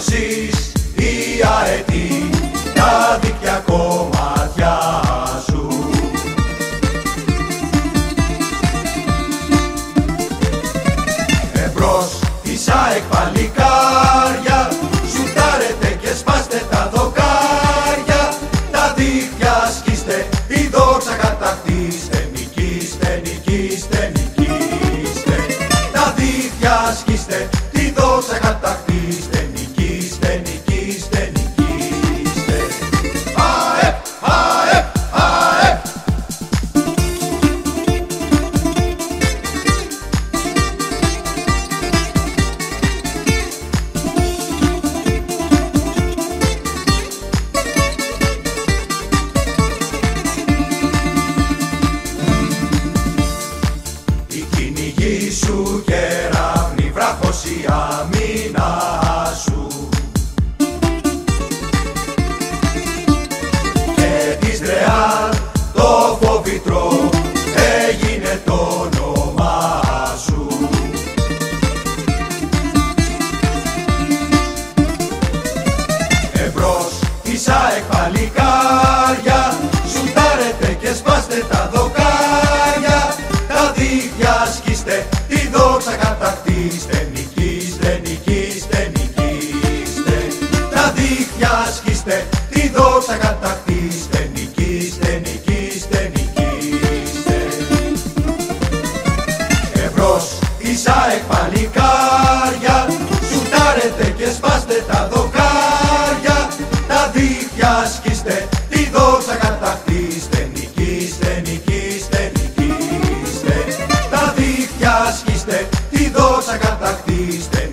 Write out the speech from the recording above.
ζεις η αετή τα δίκαια κομμάτια σου. Εμπρός της ΑΕΚ παλικάρια σουτάρετε και σπάστε τα δοκάρια τα δίχτυα σκίστε, η δόξα κατακτήστε, νικήστε, νικήστε, νικήστε Σου κεραύνη, βράχος η αμήνα σου. Και της Ρεάλ το φοβητρό έγινε το όνομά σου. Εμπρός της εκπαλικάρια σου τάρετε και σπάστε τα δόντια νικείς, δεν νικείς, δεν Τα δίχτυα ασκήστε, τη δόξα κατακτήστε. Νικείς, δεν νικείς, δεν νικείστε Ευρώς, Ισάεκ, Παλικά δόσα κατακτήστε.